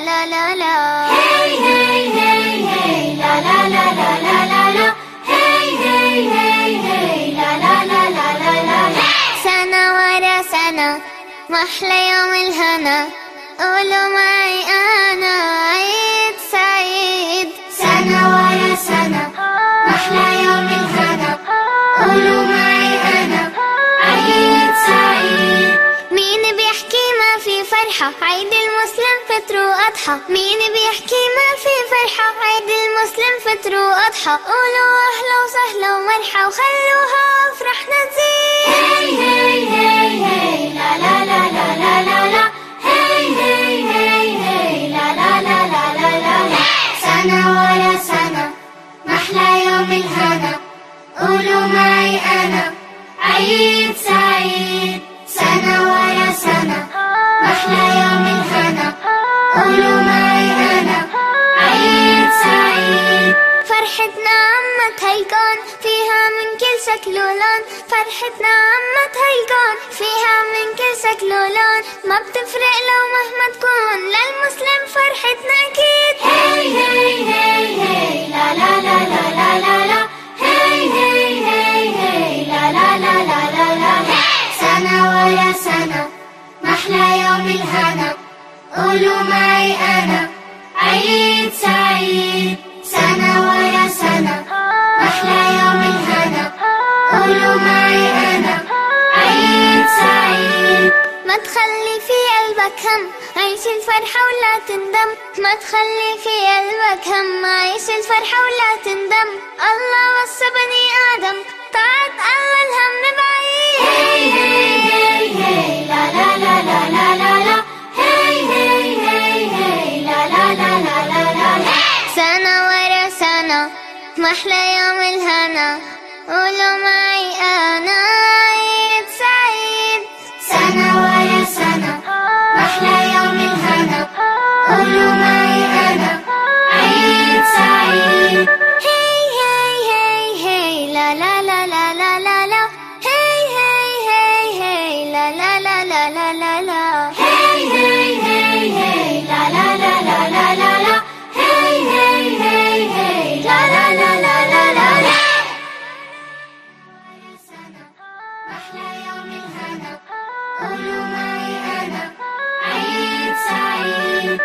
لا لا لا هي هي هي لا لا لا لا لا لا لا هي هي هي لا لا لا لا لا لا سنة ورا سنة واحلى يوم الهنا قولوا معي آه ما في فرحة عيد المسلم فطر وأضحى مين بيحكي ما في فرحة عيد المسلم فطر وأضحى قولوا أهلا وسهلا ومرحى وخلوها أفرحنا تزيد هاي هاي هاي لا لا لا لا لا لا لا لا لا لا لا سنة ورا سنة محلى يوم الهنا قولوا معي أنا عيد محلى يوم الهنا قولوا معي أنا عيد سعيد. فرحتنا عمت هالكون فيها من كل شكل ولون. فرحتنا عمت هالكون فيها من كل شكل ولون. ما بتفرق لو مهما تكون للمسلم فرحتنا محلى يوم الهنا قولوا معي أنا. عيد سعيد. سنة ورا سنة. محلى يوم الهنا. قولوا معي أنا. عيد سعيد. ما تخلي في قلبك هم. عيش الفرحة ولا تندم. ما تخلي في قلبك هم. عيش الفرحة ولا تندم. الله وصى بني آدم. محلى يوم الهنا قولوا معي أنا عيد قولوا معي أنا عيد سعيد